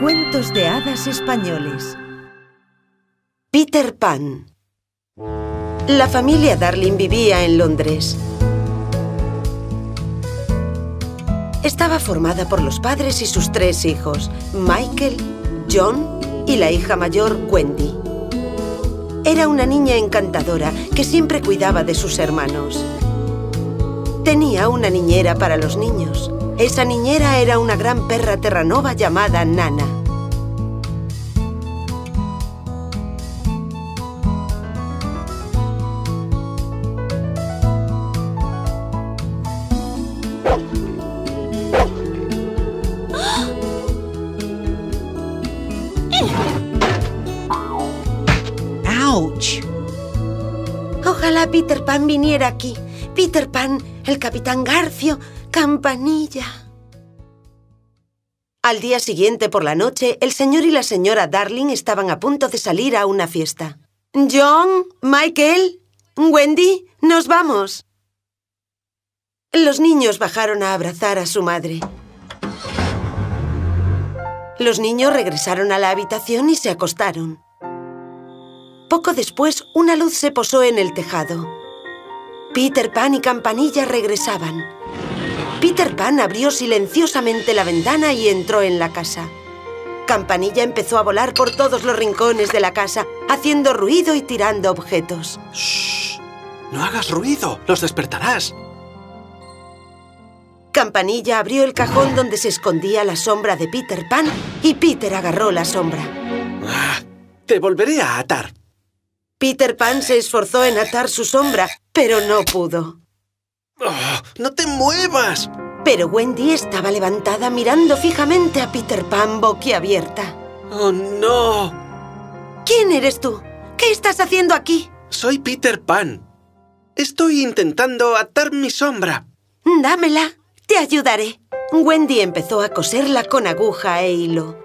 Cuentos de hadas españoles. Peter Pan. La familia Darling vivía en Londres. Estaba formada por los padres y sus tres hijos, Michael, John y la hija mayor, Wendy. Era una niña encantadora que siempre cuidaba de sus hermanos. Tenía una niñera para los niños. Esa niñera era una gran perra terranova llamada Nana. ¡Auch! Ojalá Peter Pan viniera aquí. Peter Pan, el capitán Garfio, Campanilla. Al día siguiente por la noche, el señor y la señora Darling estaban a punto de salir a una fiesta. John, Michael, Wendy, nos vamos. Los niños bajaron a abrazar a su madre. Los niños regresaron a la habitación y se acostaron. Poco después, una luz se posó en el tejado. Peter Pan y Campanilla regresaban. Peter Pan abrió silenciosamente la ventana y entró en la casa. Campanilla empezó a volar por todos los rincones de la casa, haciendo ruido y tirando objetos. ¡Shh! No hagas ruido, los despertarás. Campanilla abrió el cajón donde se escondía la sombra de Peter Pan y Peter agarró la sombra. Ah, te volveré a atar. Peter Pan se esforzó en atar su sombra, pero no pudo. Oh, ¡No te muevas! Pero Wendy estaba levantada mirando fijamente a Peter Pan boquiabierta. ¡Oh, no! ¿Quién eres tú? ¿Qué estás haciendo aquí? Soy Peter Pan. Estoy intentando atar mi sombra. Dámela. Te ayudaré. Wendy empezó a coserla con aguja e hilo.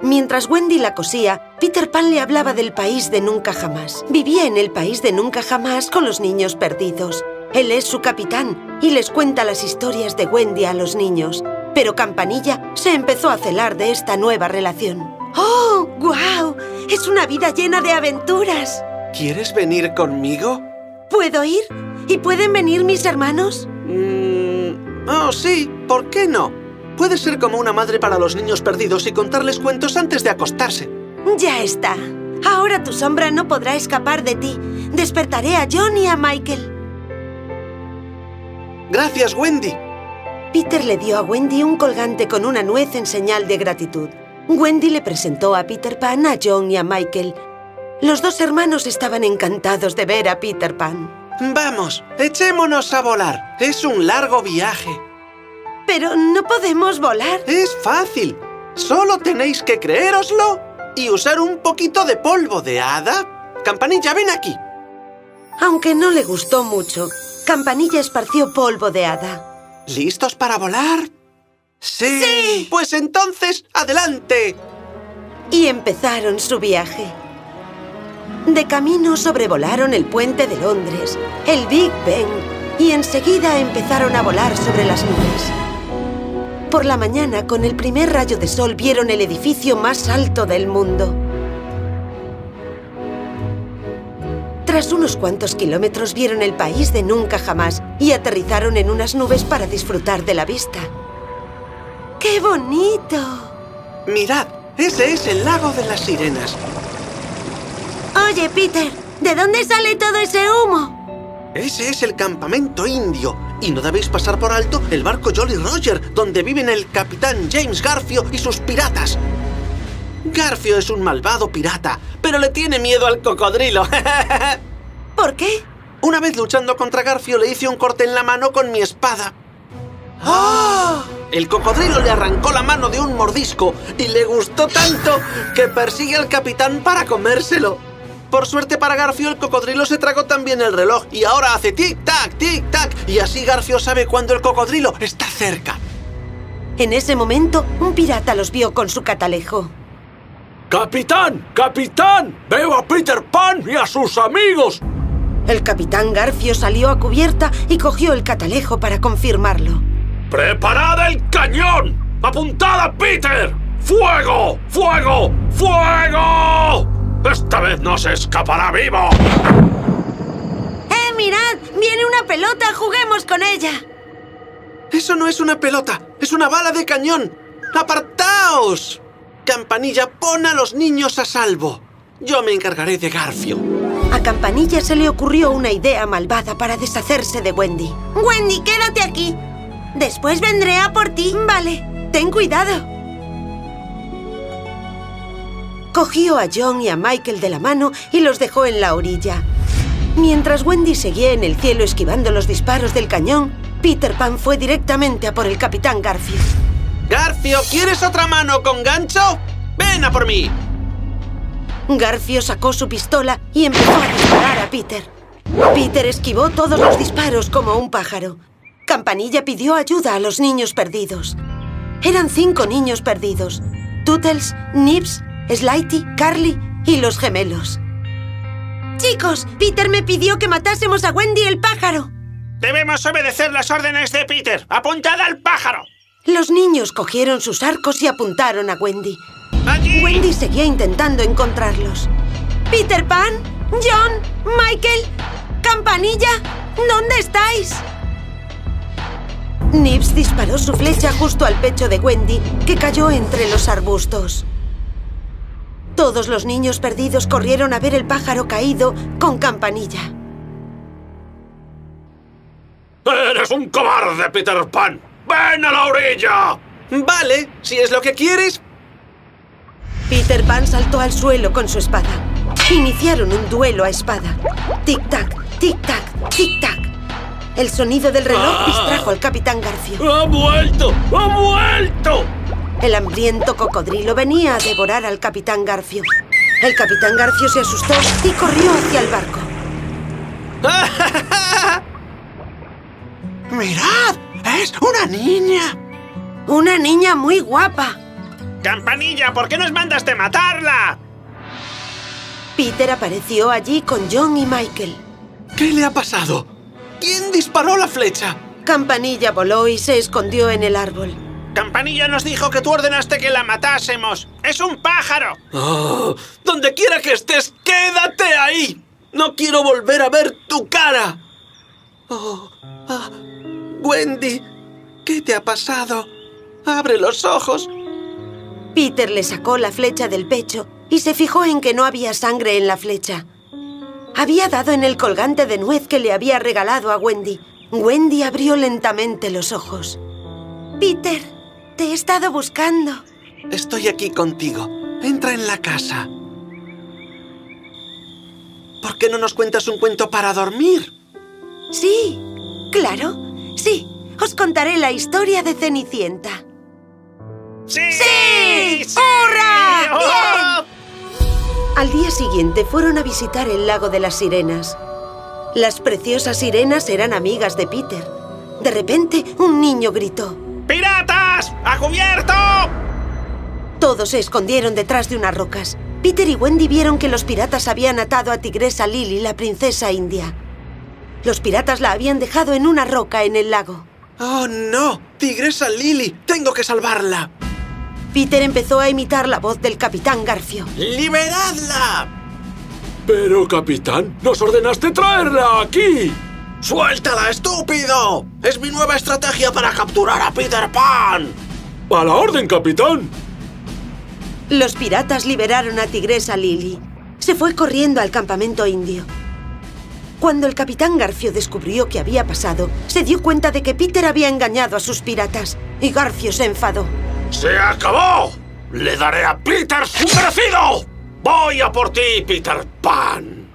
Mientras Wendy la cosía, Peter Pan le hablaba del país de nunca jamás. Vivía en el país de nunca jamás con los niños perdidos. Él es su capitán y les cuenta las historias de Wendy a los niños. Pero Campanilla se empezó a celar de esta nueva relación. ¡Oh, guau! Es una vida llena de aventuras. ¿Quieres venir conmigo? ¿Puedo ir? ¿Y pueden venir mis hermanos? Mm, oh, sí. ¿Por qué no? Puedes ser como una madre para los niños perdidos y contarles cuentos antes de acostarse. Ya está. Ahora tu sombra no podrá escapar de ti. Despertaré a John y a Michael. Gracias, Wendy. Peter le dio a Wendy un colgante con una nuez en señal de gratitud. Wendy le presentó a Peter Pan, a John y a Michael. Los dos hermanos estaban encantados de ver a Peter Pan. Vamos, echémonos a volar. Es un largo viaje. Pero no podemos volar. Es fácil. Solo tenéis que creéroslo y usar un poquito de polvo de hada. Campanilla, ven aquí. Aunque no le gustó mucho, Campanilla esparció polvo de hada. ¿Listos para volar? ¡Sí! ¡Sí! Pues entonces, adelante. Y empezaron su viaje. De camino sobrevolaron el puente de Londres, el Big Ben, y enseguida empezaron a volar sobre las nubes. Por la mañana, con el primer rayo de sol, vieron el edificio más alto del mundo. Tras unos cuantos kilómetros vieron el país de nunca jamás y aterrizaron en unas nubes para disfrutar de la vista. ¡Qué bonito! Mirad, ese es el lago de las sirenas. Oye, Peter, ¿de dónde sale todo ese humo? Ese es el campamento indio. Y no debéis pasar por alto el barco Jolly Roger, donde viven el capitán James Garfio y sus piratas. Garfio es un malvado pirata, pero le tiene miedo al cocodrilo. ¿Por qué? Una vez luchando contra Garfio le hice un corte en la mano con mi espada. ¡Ah! El cocodrilo le arrancó la mano de un mordisco y le gustó tanto que persigue al capitán para comérselo. Por suerte para Garfio, el cocodrilo se tragó también el reloj y ahora hace tic-tac, tic-tac. Y así Garfio sabe cuándo el cocodrilo está cerca. En ese momento, un pirata los vio con su catalejo. ¡Capitán! ¡Capitán! ¡Veo a Peter Pan y a sus amigos! El capitán Garfio salió a cubierta y cogió el catalejo para confirmarlo. ¡Preparad el cañón! ¡Apuntad a Peter! ¡Fuego! ¡Fuego! ¡Fuego! ¡Esta vez no se escapará vivo! ¡Eh, mirad! ¡Viene una pelota! ¡Juguemos con ella! Eso no es una pelota, es una bala de cañón. ¡Apartaos! Campanilla, pon a los niños a salvo. Yo me encargaré de Garfio. A Campanilla se le ocurrió una idea malvada para deshacerse de Wendy. Wendy, quédate aquí. Después vendré a por ti. Vale, ten cuidado. Cogió a John y a Michael de la mano y los dejó en la orilla. Mientras Wendy seguía en el cielo esquivando los disparos del cañón, Peter Pan fue directamente a por el Capitán Garfio. Garfio, ¿quieres otra mano con gancho? ¡Ven a por mí! Garfio sacó su pistola y empezó a disparar a Peter. Peter esquivó todos los disparos como un pájaro. Campanilla pidió ayuda a los niños perdidos. Eran cinco niños perdidos. Tootles, Nips, Slighty, Carly y los gemelos. Chicos, Peter me pidió que matásemos a Wendy el pájaro. Debemos obedecer las órdenes de Peter. ¡Apuntad al pájaro! Los niños cogieron sus arcos y apuntaron a Wendy. ¡Allí! Wendy seguía intentando encontrarlos. Peter Pan, John, Michael, Campanilla, ¿dónde estáis? Nips disparó su flecha justo al pecho de Wendy, que cayó entre los arbustos. Todos los niños perdidos corrieron a ver el pájaro caído con Campanilla. ¡Eres un cobarde, Peter Pan! ¡Ven a la orilla! Vale, si es lo que quieres. Peter Pan saltó al suelo con su espada. Iniciaron un duelo a espada. Tic-tac, tic-tac, tic-tac. El sonido del reloj Ah. distrajo al Capitán Garfio. ¡Ha vuelto! ¡Ha vuelto! El hambriento cocodrilo venía a devorar al Capitán Garfio. El Capitán Garfio se asustó y corrió hacia el barco. ¡Mirad! ¡Es una niña! Una niña muy guapa. ¡Campanilla! ¿Por qué nos mandaste matarla? Peter apareció allí con John y Michael. ¿Qué le ha pasado? ¿Quién disparó la flecha? Campanilla voló y se escondió en el árbol. Campanilla nos dijo que tú ordenaste que la matásemos. ¡Es un pájaro! Oh, donde quiera que estés, quédate ahí. No quiero volver a ver tu cara. Oh, ah, Wendy, ¿qué te ha pasado? Abre los ojos. Peter le sacó la flecha del pecho y se fijó en que no había sangre en la flecha. Había dado en el colgante de nuez que le había regalado a Wendy. Wendy abrió lentamente los ojos. Peter, te he estado buscando. Estoy aquí contigo. Entra en la casa. ¿Por qué no nos cuentas un cuento para dormir? Sí, claro, sí. Os contaré la historia de Cenicienta. ¡Sí! ¡Sí! ¡Sí! ¡Hurra! ¡Oh! Al día siguiente fueron a visitar el lago de las sirenas. Las preciosas sirenas eran amigas de Peter. De repente, un niño gritó. ¡Piratas! ¡A cubierto! Todos se escondieron detrás de unas rocas. Peter y Wendy vieron que los piratas habían atado a Tigresa Lily, la princesa india. Los piratas la habían dejado en una roca en el lago. ¡Oh, no! ¡Tigresa Lily! ¡Tengo que salvarla! Peter empezó a imitar la voz del capitán Garfio. ¡Liberadla! Pero, capitán, nos ordenaste traerla aquí. ¡Suéltala, estúpido! Es mi nueva estrategia para capturar a Peter Pan. A la orden, capitán. Los piratas liberaron a Tigresa Lily. Se fue corriendo al campamento indio. Cuando el capitán Garfio descubrió qué había pasado, se dio cuenta de que Peter había engañado a sus piratas y Garfio se enfadó. ¡Se acabó! ¡Le daré a Peter su merecido! ¡Voy a por ti, Peter Pan!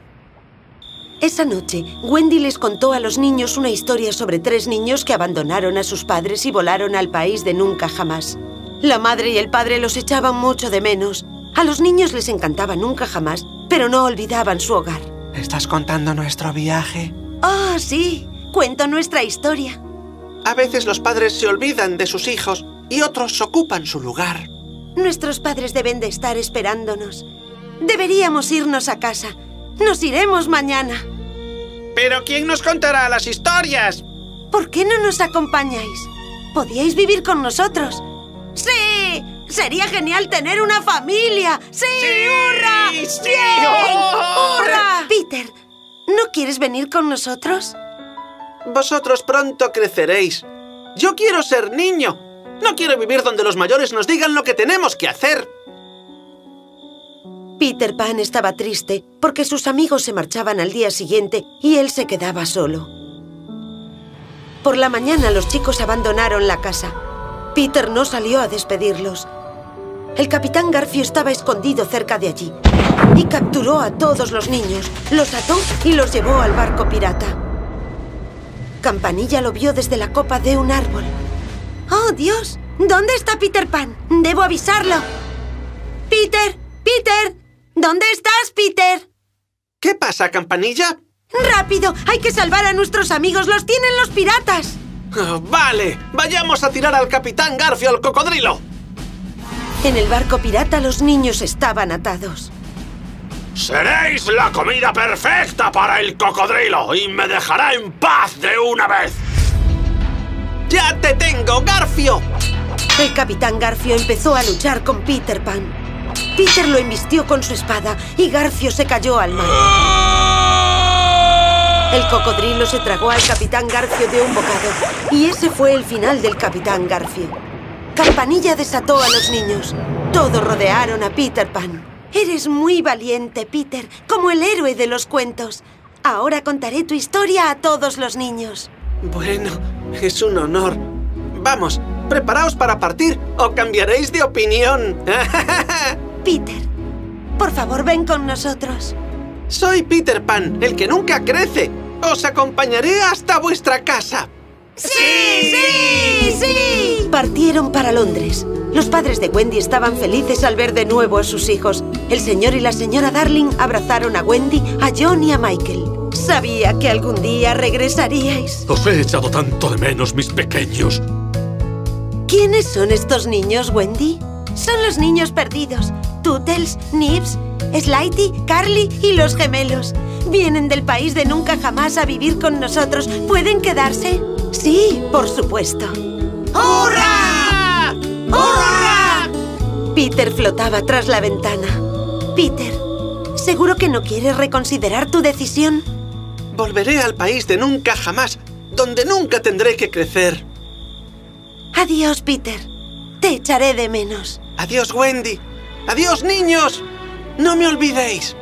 Esa noche, Wendy les contó a los niños una historia sobre tres niños que abandonaron a sus padres y volaron al país de nunca jamás. La madre y el padre los echaban mucho de menos. A los niños les encantaba nunca jamás, pero no olvidaban su hogar. ¿Estás contando nuestro viaje? Oh, sí. Cuento nuestra historia. A veces los padres se olvidan de sus hijos y otros ocupan su lugar. Nuestros padres deben de estar esperándonos. Deberíamos irnos a casa. Nos iremos mañana. ¿Pero quién nos contará las historias? ¿Por qué no nos acompañáis? Podíais vivir con nosotros. ¡Sí! ¡Sería genial tener una familia! ¡Sí! ¡Hurra! sí, ¡Bien! ¡Hurra! Peter, ¿no quieres venir con nosotros? Vosotros pronto creceréis. Yo quiero ser niño. No quiero vivir donde los mayores nos digan lo que tenemos que hacer. Peter Pan estaba triste porque sus amigos se marchaban al día siguiente y él se quedaba solo. Por la mañana los chicos abandonaron la casa. Peter no salió a despedirlos. El capitán Garfio estaba escondido cerca de allí y capturó a todos los niños, los ató y los llevó al barco pirata. Campanilla lo vio desde la copa de un árbol. ¡Oh, Dios! ¿Dónde está Peter Pan? Debo avisarlo. ¡Peter! ¡Peter! ¿Dónde estás, Peter? ¿Qué pasa, campanilla? ¡Rápido! ¡Hay que salvar a nuestros amigos! ¡Los tienen los piratas! Vale, vayamos a tirar al capitán Garfio al cocodrilo. En el barco pirata los niños estaban atados. Seréis la comida perfecta para el cocodrilo y me dejará en paz de una vez. ¡Ya te tengo, Garfio! El capitán Garfio empezó a luchar con Peter Pan. Peter lo embistió con su espada y Garfio se cayó al mar. El cocodrilo se tragó al capitán Garfio de un bocado y ese fue el final del capitán Garfio. Campanilla desató a los niños. Todos rodearon a Peter Pan. Eres muy valiente, Peter, como el héroe de los cuentos. Ahora contaré tu historia a todos los niños. Bueno, es un honor. Vamos, preparaos para partir o cambiaréis de opinión. Peter, por favor, ven con nosotros. Soy Peter Pan, el que nunca crece. Os acompañaré hasta vuestra casa. ¡Sí! ¡Sí! ¡Sí! Partieron para Londres. Los padres de Wendy estaban felices al ver de nuevo a sus hijos. El señor y la señora Darling abrazaron a Wendy, a John y a Michael. Sabía que algún día regresaríais. Os he echado tanto de menos, mis pequeños. ¿Quiénes son estos niños, Wendy? Son los niños perdidos. Tootles, Nibs, Slighty, Carly y los gemelos. Vienen del país de nunca jamás a vivir con nosotros. ¿Pueden quedarse? Sí, por supuesto. ¡Hurra! ¡Hurra! Peter flotaba tras la ventana. Peter, ¿seguro que no quieres reconsiderar tu decisión? Volveré al país de nunca jamás, donde nunca tendré que crecer. Adiós, Peter. Te echaré de menos. Adiós, Wendy. Adiós, niños. No me olvidéis.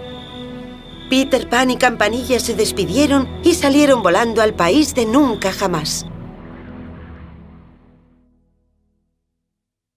Peter Pan y Campanilla se despidieron y salieron volando al país de nunca jamás.